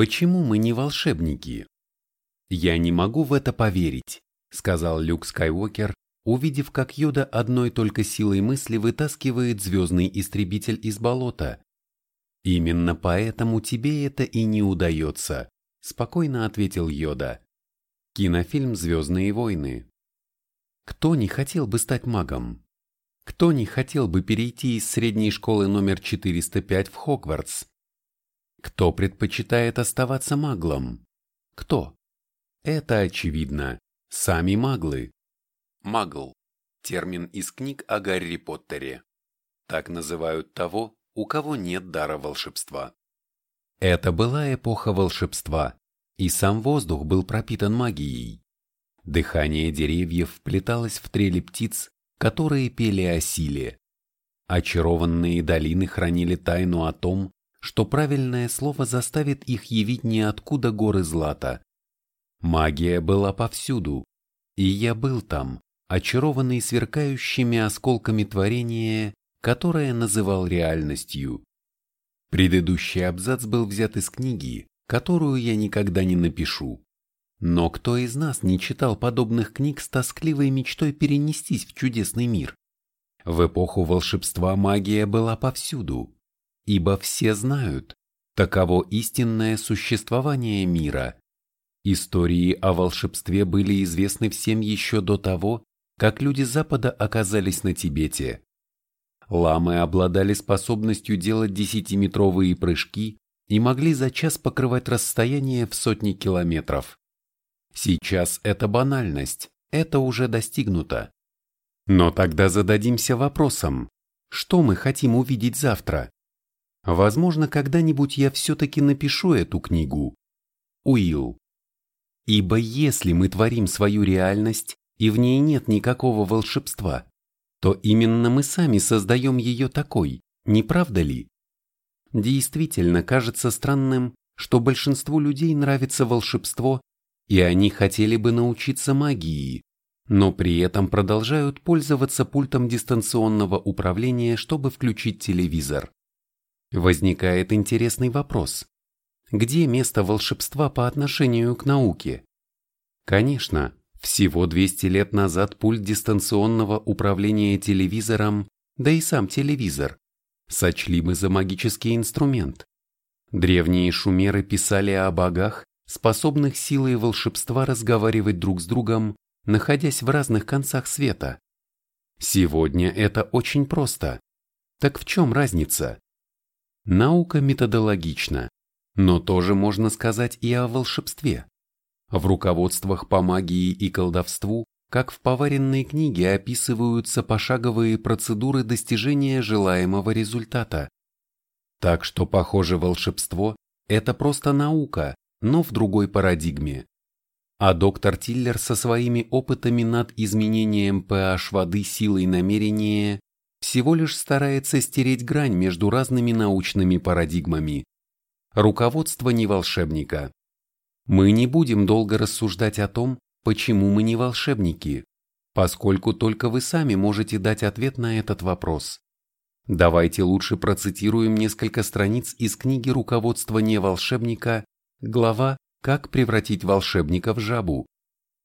Почему мы не волшебники? Я не могу в это поверить, сказал Люк Скайуокер, увидев, как Йода одной только силой мысли вытаскивает звездный истребитель из болота. Именно поэтому тебе это и не удается, спокойно ответил Йода. Кинофильм «Звездные войны». Кто не хотел бы стать магом? Кто не хотел бы перейти из средней школы номер 405 в Хогвартс? Кто предпочитает оставаться маглом? Кто? Это очевидно. Сами маглы. Магл – термин из книг о Гарри Поттере. Так называют того, у кого нет дара волшебства. Это была эпоха волшебства, и сам воздух был пропитан магией. Дыхание деревьев вплеталось в трели птиц, которые пели о силе. Очарованные долины хранили тайну о том, что правильное слово заставит их явить ниоткуда горы злата. Магия была повсюду, и я был там, очарованный сверкающими осколками творения, которое называл реальностью. Предыдущий абзац был взят из книги, которую я никогда не напишу. Но кто из нас не читал подобных книг с тоскливой мечтой перенестись в чудесный мир? В эпоху волшебства магия была повсюду, ибо все знают, таково истинное существование мира. Истории о волшебстве были известны всем еще до того, как люди Запада оказались на Тибете. Ламы обладали способностью делать десятиметровые прыжки и могли за час покрывать расстояние в сотни километров. Сейчас это банальность, это уже достигнуто. Но тогда зададимся вопросом, что мы хотим увидеть завтра? Возможно, когда-нибудь я все-таки напишу эту книгу. Уилл. Ибо если мы творим свою реальность, и в ней нет никакого волшебства, то именно мы сами создаем ее такой, не правда ли? Действительно кажется странным, что большинству людей нравится волшебство, и они хотели бы научиться магии, но при этом продолжают пользоваться пультом дистанционного управления, чтобы включить телевизор. Возникает интересный вопрос. Где место волшебства по отношению к науке? Конечно, всего 200 лет назад пульт дистанционного управления телевизором, да и сам телевизор, сочли мы за магический инструмент. Древние шумеры писали о богах, способных силой волшебства разговаривать друг с другом, находясь в разных концах света. Сегодня это очень просто. Так в чем разница? Наука методологична, но тоже можно сказать и о волшебстве. В руководствах по магии и колдовству, как в поваренной книге, описываются пошаговые процедуры достижения желаемого результата. Так что, похоже, волшебство – это просто наука, но в другой парадигме. А доктор Тиллер со своими опытами над изменением pH воды силой намерения всего лишь старается стереть грань между разными научными парадигмами. Руководство не волшебника. Мы не будем долго рассуждать о том, почему мы не волшебники, поскольку только вы сами можете дать ответ на этот вопрос. Давайте лучше процитируем несколько страниц из книги «Руководство не волшебника», глава «Как превратить волшебника в жабу».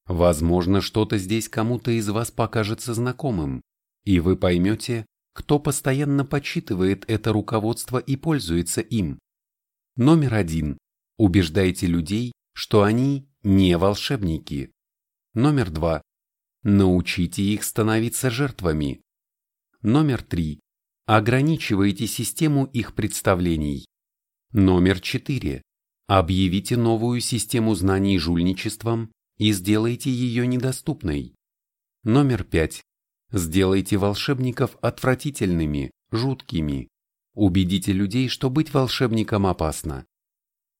Возможно, что-то здесь кому-то из вас покажется знакомым и вы поймете, кто постоянно подсчитывает это руководство и пользуется им. Номер один. Убеждайте людей, что они не волшебники. Номер два. Научите их становиться жертвами. Номер три. Ограничивайте систему их представлений. Номер четыре. Объявите новую систему знаний жульничеством и сделайте ее недоступной. Номер пять. Сделайте волшебников отвратительными, жуткими. Убедите людей, что быть волшебником опасно.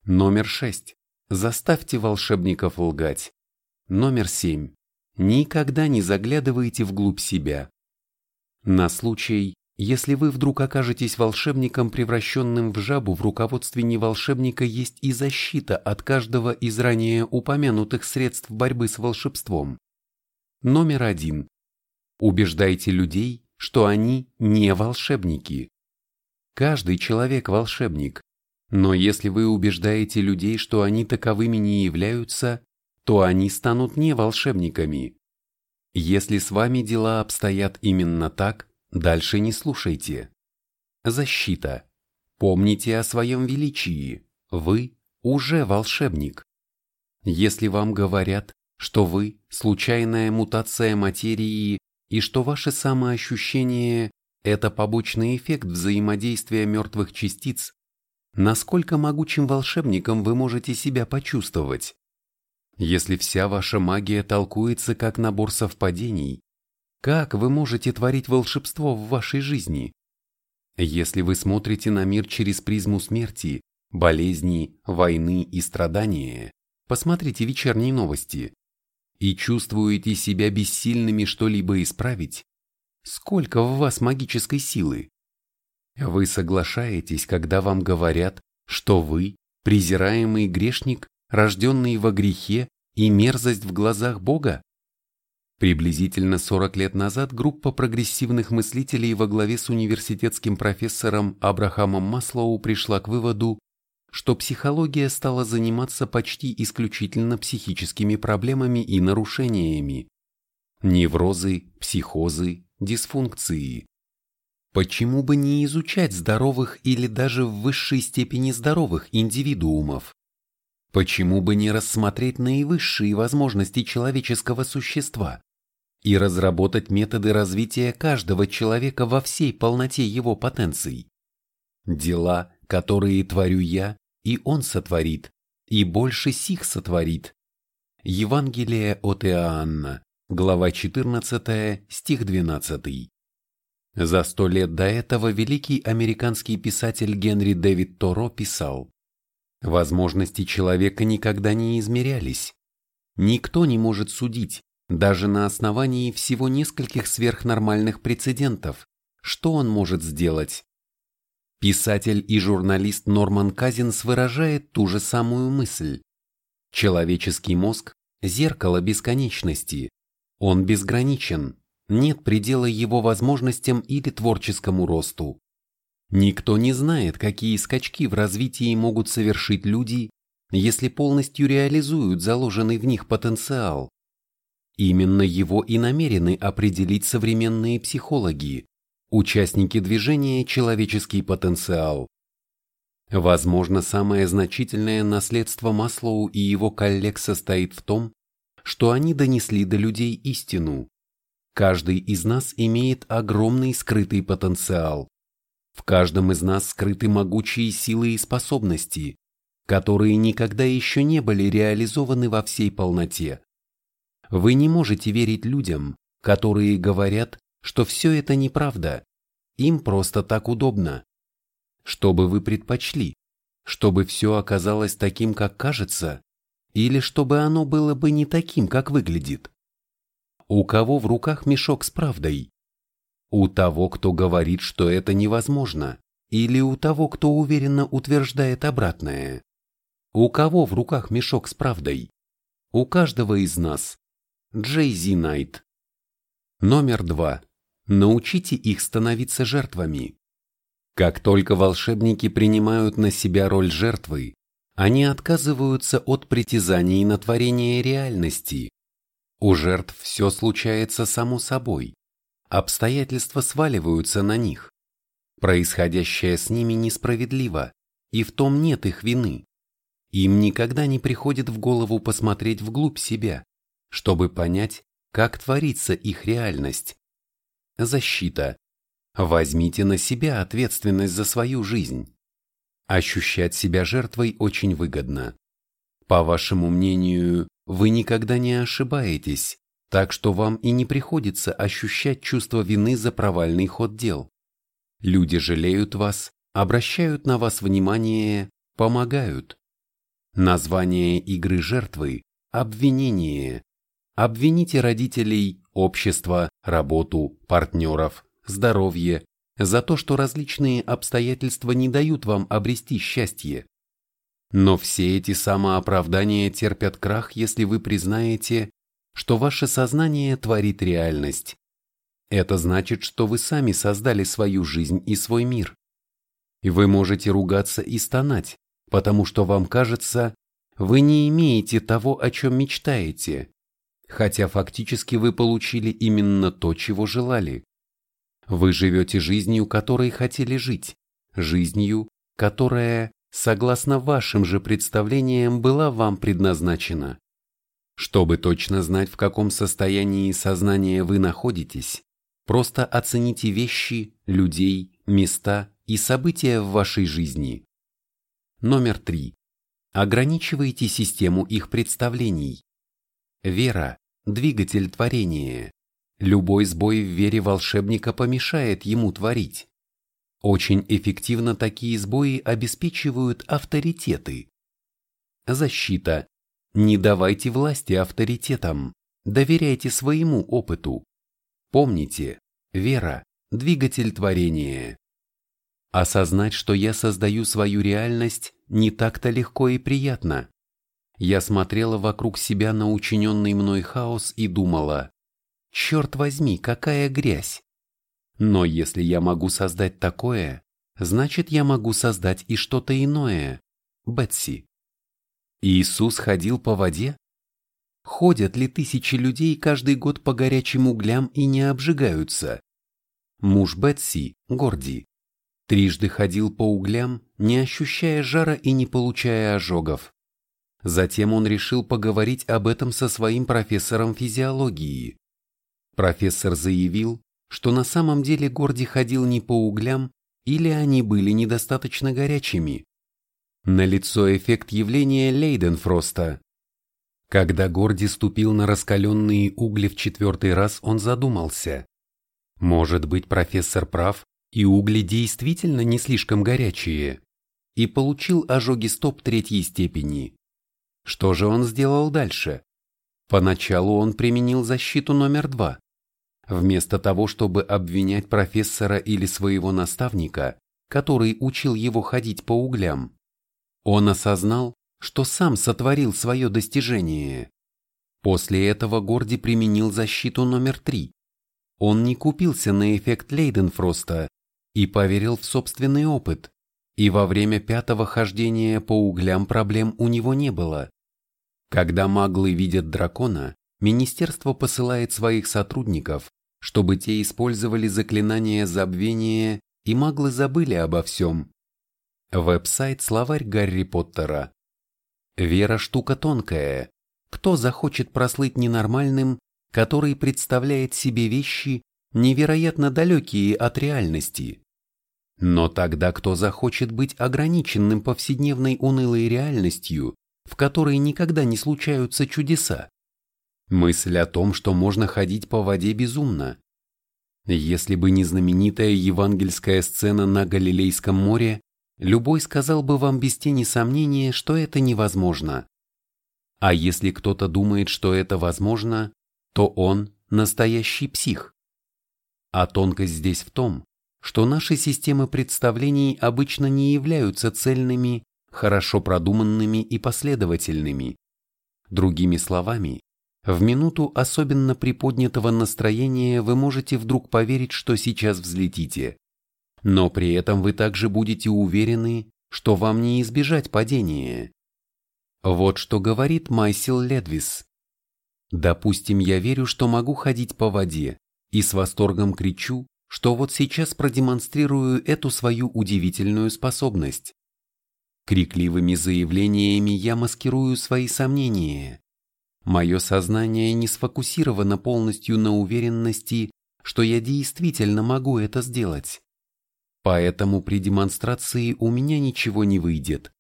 Номер 6. Заставьте волшебников лгать. Номер 7. Никогда не заглядывайте вглубь себя. На случай, если вы вдруг окажетесь волшебником, превращенным в жабу, в руководстве не волшебника есть и защита от каждого из ранее упомянутых средств борьбы с волшебством. Номер один. Убеждайте людей, что они не волшебники. Каждый человек волшебник. Но если вы убеждаете людей, что они таковыми не являются, то они станут не волшебниками. Если с вами дела обстоят именно так, дальше не слушайте. Защита. Помните о своем величии. Вы уже волшебник. Если вам говорят, что вы – случайная мутация материи и что ваше самоощущение – это побочный эффект взаимодействия мертвых частиц, насколько могучим волшебником вы можете себя почувствовать? Если вся ваша магия толкуется как набор совпадений, как вы можете творить волшебство в вашей жизни? Если вы смотрите на мир через призму смерти, болезни, войны и страдания, посмотрите вечерние новости, и чувствуете себя бессильными что-либо исправить, сколько в вас магической силы? Вы соглашаетесь, когда вам говорят, что вы – презираемый грешник, рожденный во грехе и мерзость в глазах Бога? Приблизительно 40 лет назад группа прогрессивных мыслителей во главе с университетским профессором Абрахамом Маслоу пришла к выводу, что психология стала заниматься почти исключительно психическими проблемами и нарушениями. Неврозы, психозы, дисфункции. Почему бы не изучать здоровых или даже в высшей степени здоровых индивидуумов? Почему бы не рассмотреть наивысшие возможности человеческого существа и разработать методы развития каждого человека во всей полноте его потенций? Дела, которые творю я, и он сотворит, и больше сих сотворит. Евангелие от Иоанна, глава 14, стих 12. За сто лет до этого великий американский писатель Генри Дэвид Торо писал «Возможности человека никогда не измерялись. Никто не может судить, даже на основании всего нескольких сверхнормальных прецедентов, что он может сделать. Писатель и журналист Норман Казинс выражает ту же самую мысль. Человеческий мозг – зеркало бесконечности. Он безграничен, нет предела его возможностям или творческому росту. Никто не знает, какие скачки в развитии могут совершить люди, если полностью реализуют заложенный в них потенциал. Именно его и намерены определить современные психологи, участники движения «Человеческий потенциал». Возможно, самое значительное наследство Маслоу и его коллег состоит в том, что они донесли до людей истину. Каждый из нас имеет огромный скрытый потенциал. В каждом из нас скрыты могучие силы и способности, которые никогда еще не были реализованы во всей полноте. Вы не можете верить людям, которые говорят, что все это неправда, им просто так удобно. Что бы вы предпочли? Чтобы все оказалось таким, как кажется, или чтобы оно было бы не таким, как выглядит? У кого в руках мешок с правдой? У того, кто говорит, что это невозможно, или у того, кто уверенно утверждает обратное? У кого в руках мешок с правдой? У каждого из нас. Джей Найт. Номер два. Научите их становиться жертвами. Как только волшебники принимают на себя роль жертвы, они отказываются от притязаний на творение реальности, у жертв все случается само собой. Обстоятельства сваливаются на них. Происходящее с ними несправедливо, и в том нет их вины. Им никогда не приходит в голову посмотреть вглубь себя, чтобы понять, как творится их реальность. Защита. Возьмите на себя ответственность за свою жизнь. Ощущать себя жертвой очень выгодно. По вашему мнению, вы никогда не ошибаетесь, так что вам и не приходится ощущать чувство вины за провальный ход дел. Люди жалеют вас, обращают на вас внимание, помогают. Название игры жертвы – обвинение. Обвините родителей, общество, работу, партнеров, здоровье за то, что различные обстоятельства не дают вам обрести счастье. Но все эти самооправдания терпят крах, если вы признаете, что ваше сознание творит реальность. Это значит, что вы сами создали свою жизнь и свой мир. Вы можете ругаться и стонать, потому что вам кажется, вы не имеете того, о чем мечтаете, хотя фактически вы получили именно то, чего желали. Вы живете жизнью, которой хотели жить, жизнью, которая, согласно вашим же представлениям, была вам предназначена. Чтобы точно знать, в каком состоянии сознания вы находитесь, просто оцените вещи, людей, места и события в вашей жизни. Номер три. Ограничивайте систему их представлений. Вера – двигатель творения. Любой сбой в вере волшебника помешает ему творить. Очень эффективно такие сбои обеспечивают авторитеты. Защита. Не давайте власти авторитетам, доверяйте своему опыту. Помните, вера – двигатель творения. Осознать, что я создаю свою реальность, не так-то легко и приятно. Я смотрела вокруг себя на учиненный мной хаос и думала, черт возьми, какая грязь. Но если я могу создать такое, значит я могу создать и что-то иное. Бетси. Иисус ходил по воде? Ходят ли тысячи людей каждый год по горячим углям и не обжигаются? Муж Бетси, Горди, трижды ходил по углям, не ощущая жара и не получая ожогов. Затем он решил поговорить об этом со своим профессором физиологии. Профессор заявил, что на самом деле Горди ходил не по углям или они были недостаточно горячими. Налицо эффект явления Лейденфроста. Когда Горди ступил на раскаленные угли в четвертый раз, он задумался. Может быть, профессор прав, и угли действительно не слишком горячие, и получил ожоги стоп третьей степени. Что же он сделал дальше? Поначалу он применил защиту номер два. Вместо того, чтобы обвинять профессора или своего наставника, который учил его ходить по углям, он осознал, что сам сотворил свое достижение. После этого Горди применил защиту номер три. Он не купился на эффект Лейденфроста и поверил в собственный опыт, и во время пятого хождения по углям проблем у него не было. Когда маглы видят дракона, министерство посылает своих сотрудников, чтобы те использовали заклинание забвения, и маглы забыли обо всем, Веб-сайт «Словарь Гарри Поттера». Вера штука тонкая. Кто захочет прослыть ненормальным, который представляет себе вещи, невероятно далекие от реальности? Но тогда кто захочет быть ограниченным повседневной унылой реальностью, в которой никогда не случаются чудеса? Мысль о том, что можно ходить по воде безумна. Если бы не знаменитая евангельская сцена на Галилейском море, любой сказал бы вам без тени сомнения, что это невозможно. А если кто-то думает, что это возможно, то он настоящий псих. А тонкость здесь в том, что наши системы представлений обычно не являются цельными, хорошо продуманными и последовательными. Другими словами, в минуту особенно приподнятого настроения вы можете вдруг поверить, что сейчас взлетите но при этом вы также будете уверены, что вам не избежать падения. Вот что говорит Майсил Ледвис. Допустим, я верю, что могу ходить по воде, и с восторгом кричу, что вот сейчас продемонстрирую эту свою удивительную способность. Крикливыми заявлениями я маскирую свои сомнения. Мое сознание не сфокусировано полностью на уверенности, что я действительно могу это сделать. Поэтому при демонстрации у меня ничего не выйдет.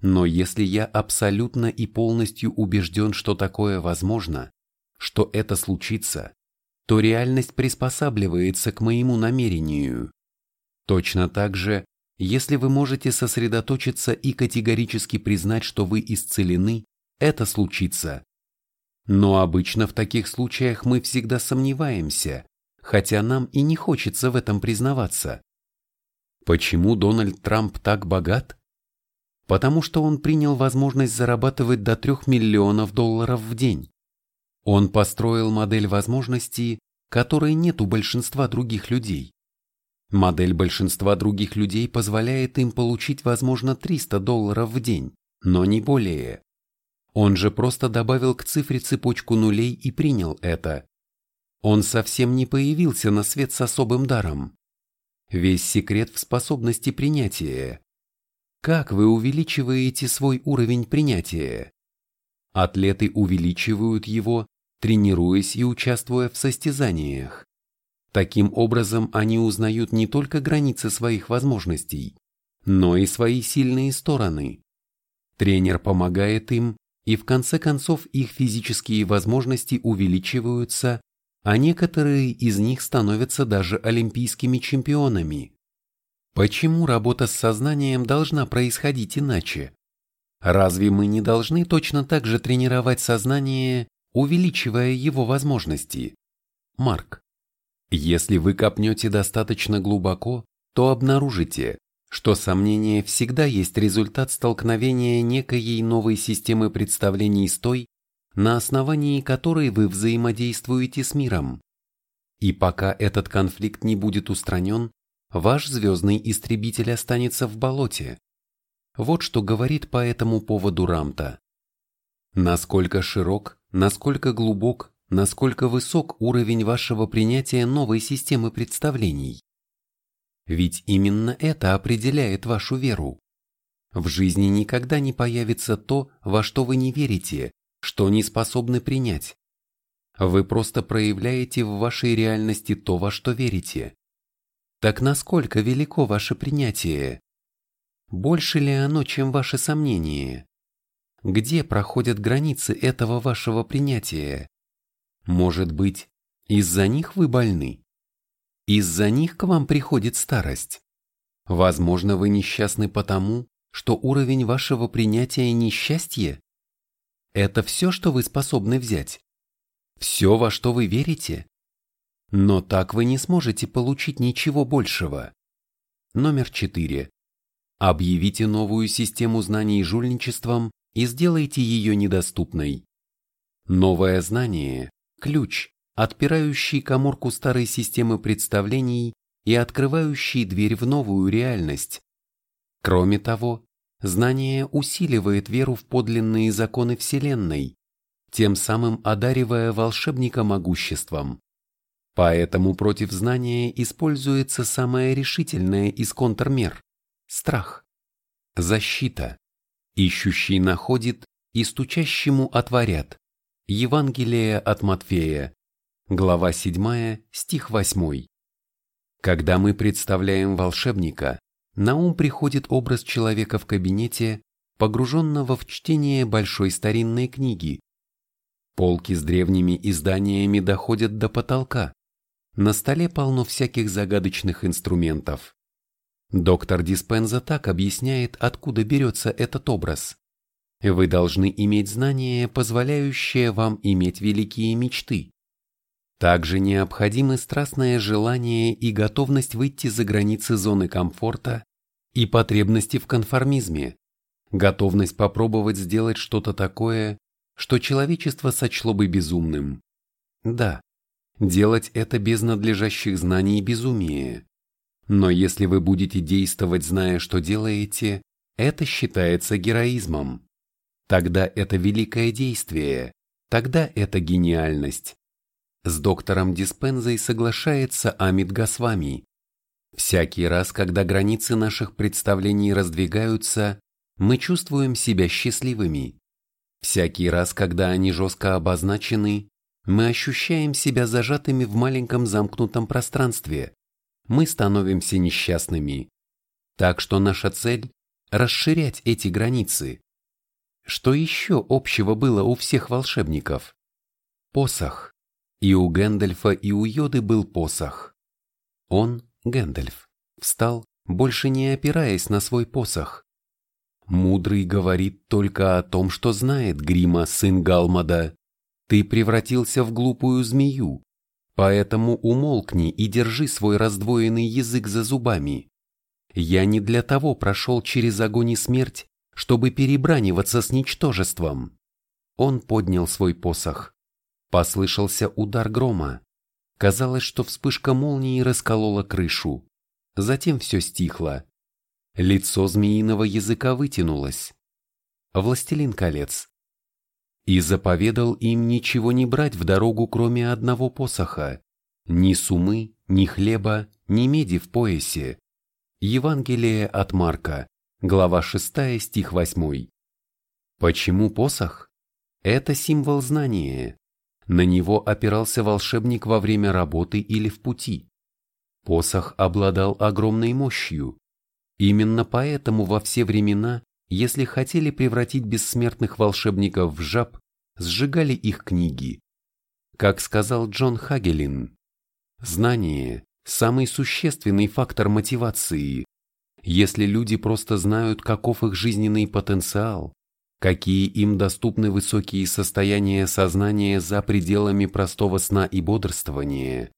Но если я абсолютно и полностью убежден, что такое возможно, что это случится, то реальность приспосабливается к моему намерению. Точно так же, если вы можете сосредоточиться и категорически признать, что вы исцелены, это случится. Но обычно в таких случаях мы всегда сомневаемся, хотя нам и не хочется в этом признаваться. Почему Дональд Трамп так богат? Потому что он принял возможность зарабатывать до 3 миллионов долларов в день. Он построил модель возможностей, которой нет у большинства других людей. Модель большинства других людей позволяет им получить, возможно, 300 долларов в день, но не более. Он же просто добавил к цифре цепочку нулей и принял это. Он совсем не появился на свет с особым даром. Весь секрет в способности принятия. Как вы увеличиваете свой уровень принятия? Атлеты увеличивают его, тренируясь и участвуя в состязаниях. Таким образом, они узнают не только границы своих возможностей, но и свои сильные стороны. Тренер помогает им, и в конце концов их физические возможности увеличиваются, а некоторые из них становятся даже олимпийскими чемпионами. Почему работа с сознанием должна происходить иначе? Разве мы не должны точно так же тренировать сознание, увеличивая его возможности? Марк. Если вы копнете достаточно глубоко, то обнаружите, что сомнение всегда есть результат столкновения некой новой системы представлений с той, на основании которой вы взаимодействуете с миром. И пока этот конфликт не будет устранен, ваш звездный истребитель останется в болоте. Вот что говорит по этому поводу Рамта. Насколько широк, насколько глубок, насколько высок уровень вашего принятия новой системы представлений. Ведь именно это определяет вашу веру. В жизни никогда не появится то, во что вы не верите, что не способны принять. Вы просто проявляете в вашей реальности то, во что верите. Так насколько велико ваше принятие? Больше ли оно, чем ваши сомнения? Где проходят границы этого вашего принятия? Может быть, из-за них вы больны? Из-за них к вам приходит старость? Возможно, вы несчастны потому, что уровень вашего принятия несчастье? Это все, что вы способны взять? Все, во что вы верите? Но так вы не сможете получить ничего большего. Номер 4. Объявите новую систему знаний жульничеством и сделайте ее недоступной. Новое знание – ключ, отпирающий коморку старой системы представлений и открывающий дверь в новую реальность. Кроме того, Знание усиливает веру в подлинные законы Вселенной, тем самым одаривая волшебника могуществом. Поэтому против знания используется самое решительное из контрмер – страх. Защита. Ищущий находит и стучащему отворят. Евангелие от Матфея, глава 7, стих 8. Когда мы представляем волшебника, на ум приходит образ человека в кабинете, погруженного в чтение большой старинной книги. Полки с древними изданиями доходят до потолка. На столе полно всяких загадочных инструментов. Доктор Диспенза так объясняет, откуда берется этот образ. Вы должны иметь знания, позволяющие вам иметь великие мечты. Также необходимы страстное желание и готовность выйти за границы зоны комфорта и потребности в конформизме, готовность попробовать сделать что-то такое, что человечество сочло бы безумным. Да, делать это без надлежащих знаний безумие. Но если вы будете действовать, зная, что делаете, это считается героизмом. Тогда это великое действие, тогда это гениальность. С доктором Диспензой соглашается Амит Гасвами. Всякий раз, когда границы наших представлений раздвигаются, мы чувствуем себя счастливыми. Всякий раз, когда они жестко обозначены, мы ощущаем себя зажатыми в маленьком замкнутом пространстве. Мы становимся несчастными. Так что наша цель – расширять эти границы. Что еще общего было у всех волшебников? Посох. И у Гэндальфа, и у Йоды был посох. Он, Гэндальф, встал, больше не опираясь на свой посох. Мудрый говорит только о том, что знает Грима, сын Галмада. Ты превратился в глупую змею, поэтому умолкни и держи свой раздвоенный язык за зубами. Я не для того прошел через огонь и смерть, чтобы перебраниваться с ничтожеством. Он поднял свой посох. Послышался удар грома. Казалось, что вспышка молнии расколола крышу. затем все стихло. Лицо змеиного языка вытянулось. Властелин колец. И заповедал им ничего не брать в дорогу, кроме одного посоха. Ни сумы, ни хлеба, ни меди в поясе. Евангелие от Марка, глава 6, стих 8. Почему посох? Это символ знания. На него опирался волшебник во время работы или в пути. Посох обладал огромной мощью. Именно поэтому во все времена, если хотели превратить бессмертных волшебников в жаб, сжигали их книги. Как сказал Джон Хагелин, знание – самый существенный фактор мотивации. Если люди просто знают, каков их жизненный потенциал, какие им доступны высокие состояния сознания за пределами простого сна и бодрствования,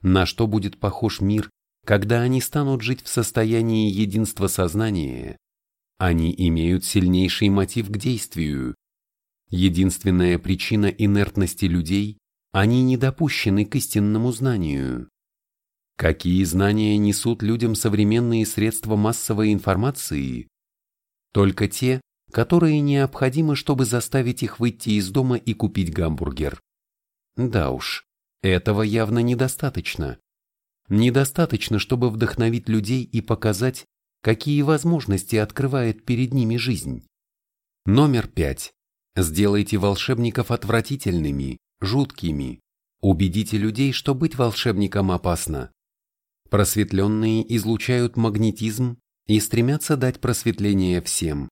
на что будет похож мир, когда они станут жить в состоянии единства сознания. Они имеют сильнейший мотив к действию. Единственная причина инертности людей – они не допущены к истинному знанию. Какие знания несут людям современные средства массовой информации? Только те, которые необходимы, чтобы заставить их выйти из дома и купить гамбургер. Да уж, этого явно недостаточно. Недостаточно, чтобы вдохновить людей и показать, какие возможности открывает перед ними жизнь. Номер пять. Сделайте волшебников отвратительными, жуткими. Убедите людей, что быть волшебником опасно. Просветленные излучают магнетизм и стремятся дать просветление всем.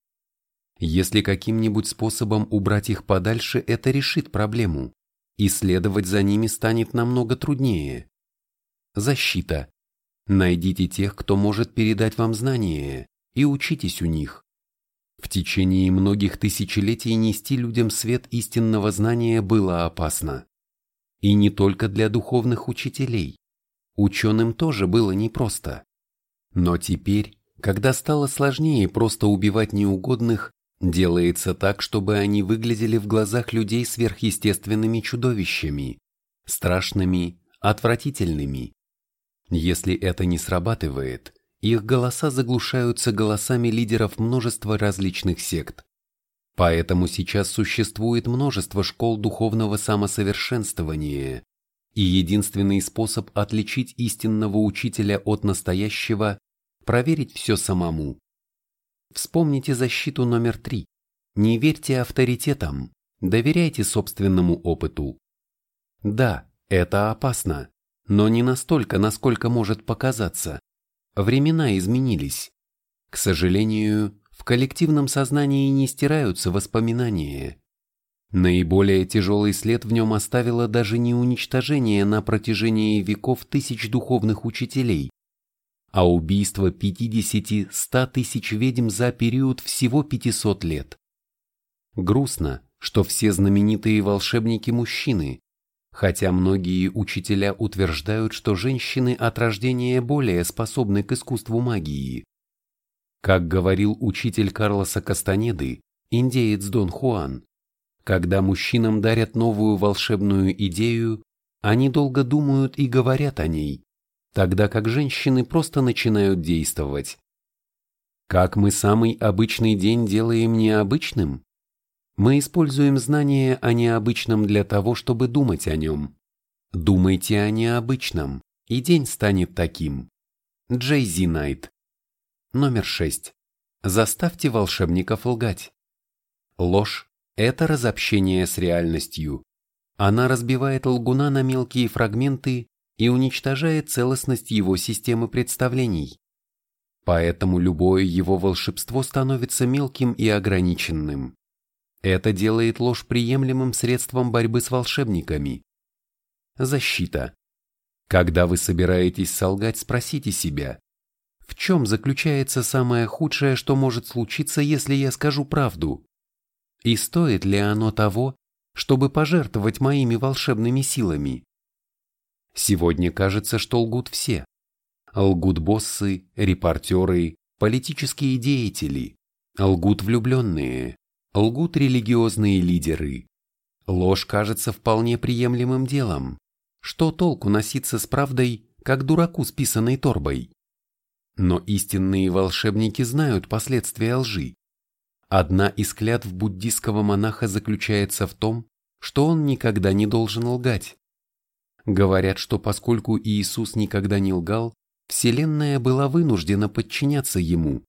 Если каким-нибудь способом убрать их подальше, это решит проблему и следовать за ними станет намного труднее. Защита. Найдите тех, кто может передать вам знания, и учитесь у них. В течение многих тысячелетий нести людям свет истинного знания было опасно. И не только для духовных учителей. Ученым тоже было непросто. Но теперь, когда стало сложнее просто убивать неугодных, Делается так, чтобы они выглядели в глазах людей сверхъестественными чудовищами, страшными, отвратительными. Если это не срабатывает, их голоса заглушаются голосами лидеров множества различных сект. Поэтому сейчас существует множество школ духовного самосовершенствования, и единственный способ отличить истинного учителя от настоящего – проверить все самому. Вспомните защиту номер три. Не верьте авторитетам, доверяйте собственному опыту. Да, это опасно, но не настолько, насколько может показаться. Времена изменились. К сожалению, в коллективном сознании не стираются воспоминания. Наиболее тяжелый след в нем оставило даже не уничтожение на протяжении веков тысяч духовных учителей, а убийство 50-100 тысяч ведьм за период всего 500 лет. Грустно, что все знаменитые волшебники мужчины, хотя многие учителя утверждают, что женщины от рождения более способны к искусству магии. Как говорил учитель Карлоса Кастанеды, индеец Дон Хуан, когда мужчинам дарят новую волшебную идею, они долго думают и говорят о ней, тогда как женщины просто начинают действовать. Как мы самый обычный день делаем необычным? Мы используем знания о необычном для того, чтобы думать о нем. Думайте о необычном, и день станет таким. Джей Зи Найт. Номер 6. Заставьте волшебников лгать. Ложь – это разобщение с реальностью. Она разбивает лгуна на мелкие фрагменты и уничтожает целостность его системы представлений. Поэтому любое его волшебство становится мелким и ограниченным. Это делает ложь приемлемым средством борьбы с волшебниками. Защита. Когда вы собираетесь солгать, спросите себя, в чем заключается самое худшее, что может случиться, если я скажу правду? И стоит ли оно того, чтобы пожертвовать моими волшебными силами? Сегодня кажется, что лгут все. Лгут боссы, репортеры, политические деятели, лгут влюбленные, лгут религиозные лидеры. Ложь кажется вполне приемлемым делом. Что толку носиться с правдой, как дураку с писаной торбой? Но истинные волшебники знают последствия лжи. Одна из клятв буддийского монаха заключается в том, что он никогда не должен лгать. Говорят, что поскольку Иисус никогда не лгал, Вселенная была вынуждена подчиняться ему.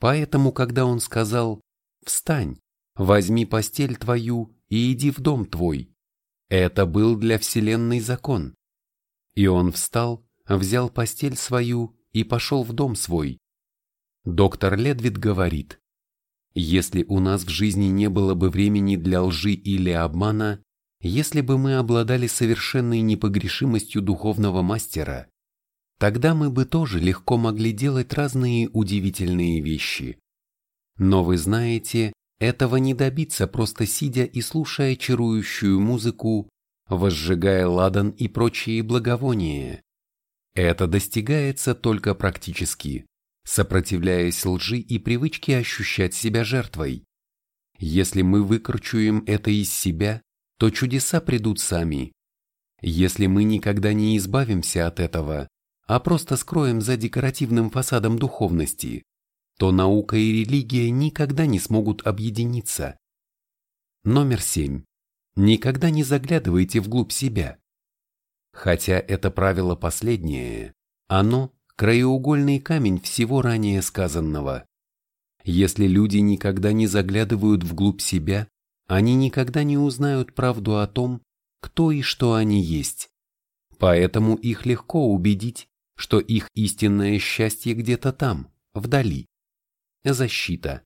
Поэтому, когда он сказал «Встань, возьми постель твою и иди в дом твой», это был для Вселенной закон. И он встал, взял постель свою и пошел в дом свой. Доктор Ледвит говорит, если у нас в жизни не было бы времени для лжи или обмана, если бы мы обладали совершенной непогрешимостью духовного мастера, тогда мы бы тоже легко могли делать разные удивительные вещи. Но вы знаете, этого не добиться просто сидя и слушая чарующую музыку, возжигая ладан и прочие благовония. Это достигается только практически сопротивляясь лжи и привычке ощущать себя жертвой. Если мы выкручуем это из себя, то чудеса придут сами. Если мы никогда не избавимся от этого, а просто скроем за декоративным фасадом духовности, то наука и религия никогда не смогут объединиться. Номер семь. Никогда не заглядывайте вглубь себя. Хотя это правило последнее, оно краеугольный камень всего ранее сказанного. Если люди никогда не заглядывают вглубь себя, они никогда не узнают правду о том, кто и что они есть. Поэтому их легко убедить, что их истинное счастье где-то там, вдали. Защита.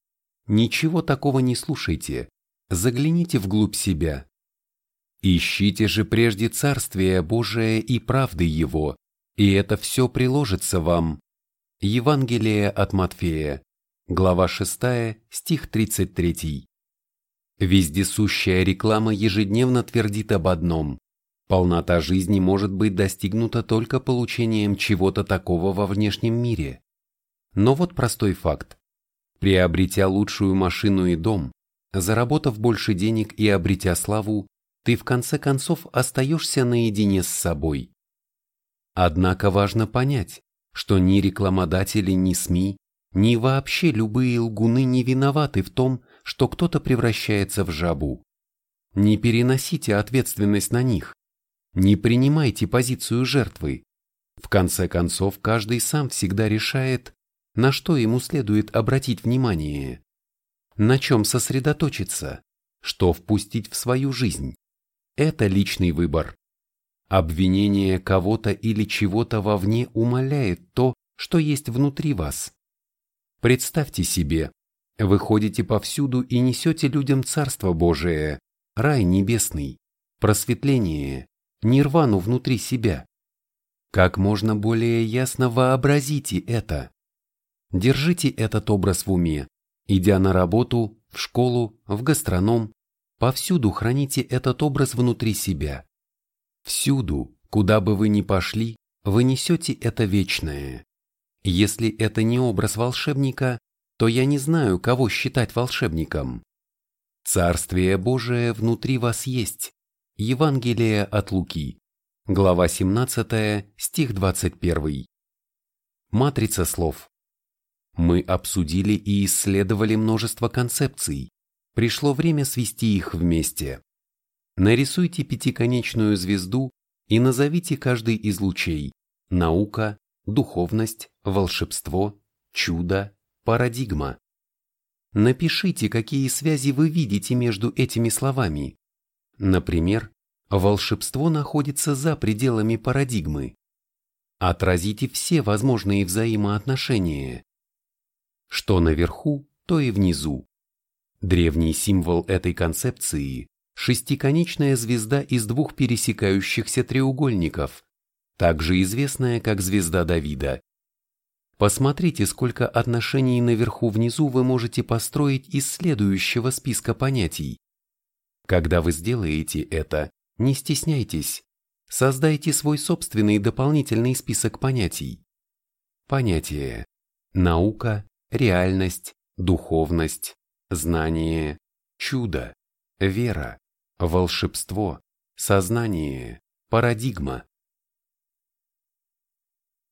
Ничего такого не слушайте. Загляните вглубь себя. Ищите же прежде Царствие Божие и правды Его, и это все приложится вам. Евангелие от Матфея, глава 6, стих 33. Вездесущая реклама ежедневно твердит об одном. Полнота жизни может быть достигнута только получением чего-то такого во внешнем мире. Но вот простой факт. Приобретя лучшую машину и дом, заработав больше денег и обретя славу, ты в конце концов остаешься наедине с собой. Однако важно понять, что ни рекламодатели, ни СМИ, ни вообще любые лгуны не виноваты в том, что кто-то превращается в жабу. Не переносите ответственность на них. Не принимайте позицию жертвы. В конце концов, каждый сам всегда решает, на что ему следует обратить внимание, на чем сосредоточиться, что впустить в свою жизнь. Это личный выбор. Обвинение кого-то или чего-то вовне умаляет то, что есть внутри вас. Представьте себе, вы ходите повсюду и несете людям Царство Божие, рай небесный, просветление, нирвану внутри себя. Как можно более ясно вообразите это. Держите этот образ в уме, идя на работу, в школу, в гастроном, повсюду храните этот образ внутри себя. Всюду, куда бы вы ни пошли, вы несете это вечное. Если это не образ волшебника, то я не знаю, кого считать волшебником. Царствие Божие внутри вас есть. Евангелие от Луки, глава 17, стих 21. Матрица слов. Мы обсудили и исследовали множество концепций. Пришло время свести их вместе. Нарисуйте пятиконечную звезду и назовите каждый из лучей – наука, духовность, волшебство, чудо, парадигма. Напишите, какие связи вы видите между этими словами. Например, волшебство находится за пределами парадигмы. Отразите все возможные взаимоотношения. Что наверху, то и внизу. Древний символ этой концепции шестиконечная звезда из двух пересекающихся треугольников, также известная как звезда Давида. Посмотрите, сколько отношений наверху-внизу вы можете построить из следующего списка понятий. Когда вы сделаете это, не стесняйтесь, создайте свой собственный дополнительный список понятий. Понятия. Наука, реальность, духовность, знание, чудо, вера, волшебство, сознание, парадигма.